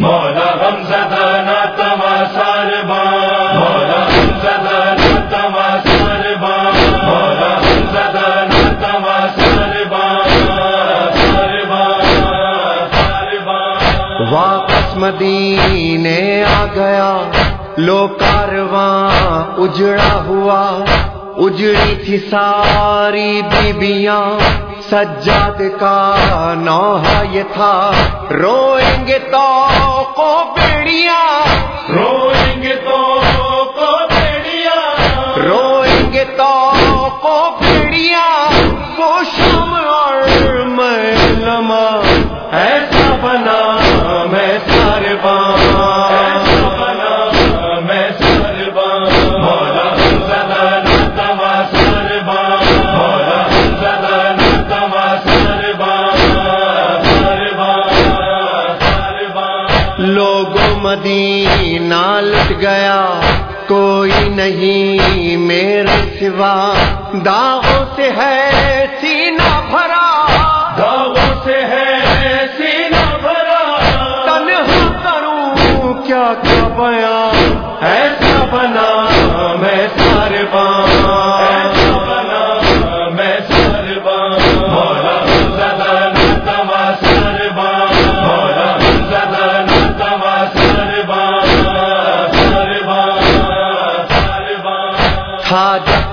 مولا غم زدہ نہ تما سار مولا غم زدہ نہ تما سار مولا غم زدہ نہ تما سار سار واپس مدینے آ گیا لو کارواں اجڑا ہوا، اجڑی تھی ساری بیبیاں۔ سجاد کا نوحہ یہ تھا۔ روئیں گے تو کو بیڑیاں۔ روئیں گے تو کو بیڑیاں۔ روئیں گے تو کو مدینہ لٹ گیا۔ کوئی نہیں میرے سوا۔ داغوں سے ہے سینہ بھرا۔ گاؤں سے ہے سینہ بھرا۔ تنہا کروں۔ کیا کیا بیان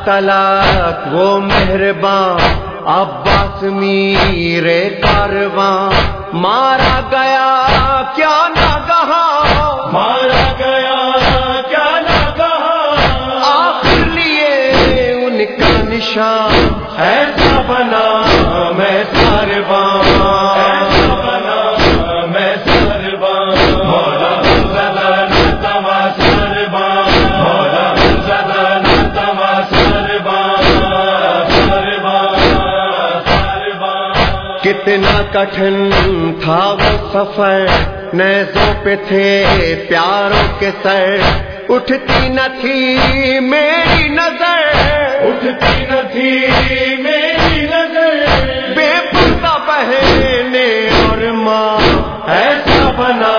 تلاک وہ مہربان عباس میرے کارواں مارا گیا کیا نہ کہا مارا گیا کیا نہ کہا آخر لیے ان کا نشان۔ ایسا بنا میں سارے کتنا کٹھن تھا وہ سفر نیزوں پہ تھے پیاروں کے سر اٹھتی نہ تھی میری نظر اٹھتی نہ تھی میری نظر بے پردہ بہنے اور ماں ایسا بنا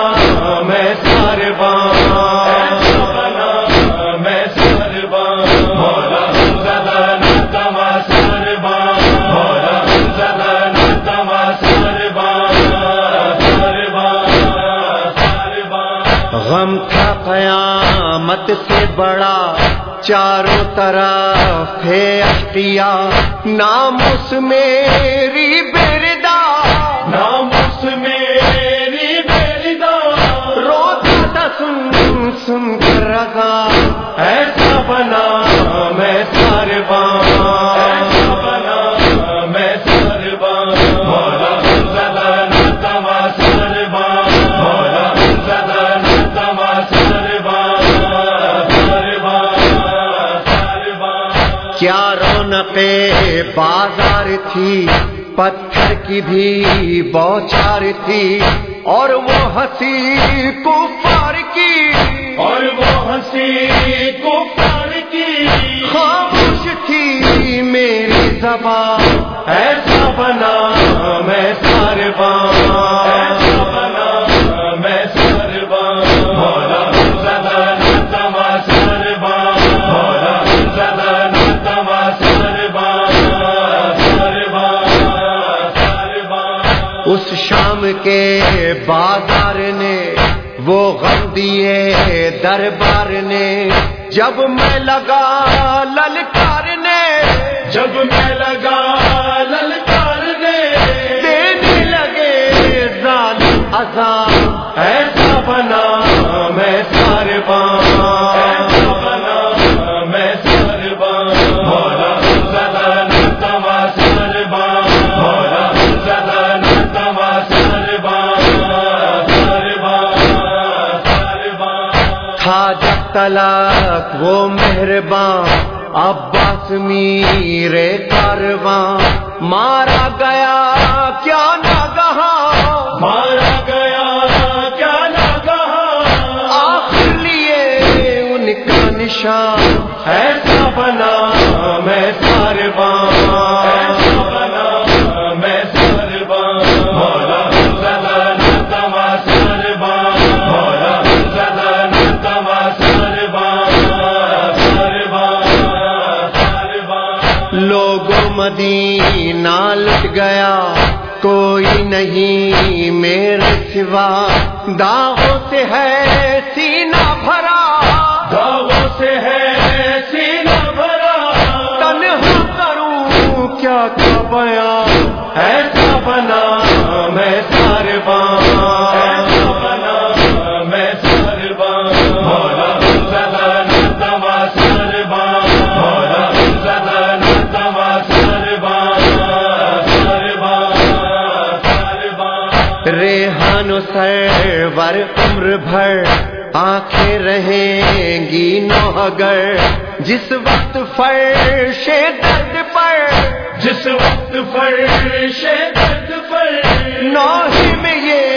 غم تھا قیامت سے بڑا چاروں طرف تھے اشتیا نام اس میری بردا نام اس میری بیدا روتا تھا سن سن کر رضا۔ ایسا کیا رونق بازار تھی؟ پتھر کی بھی بوچار تھی اور وہ ہنسی کفار کی اور وہ ہنسی کو پار کی خاموش تھی میری زبان۔ ایسا اس شام کے بازار نے وہ غم دیے دربار نے۔ جب میں لگا للکارنے جب میں لگا للکارنے دینے لگے ظالم عذاب ایسا بنا میں سارے ایسا بنا میں جب تلاک وہ مہربان عباس میرے کارواں مارا گیا کیا نہ کہا مارا گیا کیا نہ کہا آخر لیے ان کا نشان۔ ایسا بنا۔ پلٹ گیا کوئی نہیں میرے سوا۔ داغوں سے ہے سینہ بھرا۔ داغوں سے ہے سینہ بھرا۔ تن کروں کیا بیاں ایسا بنا سرور عمر بھر آنکھیں رہیں گی نوگر جس وقت فرش درد پر جس وقت فرش درد پر نوہی میں یہ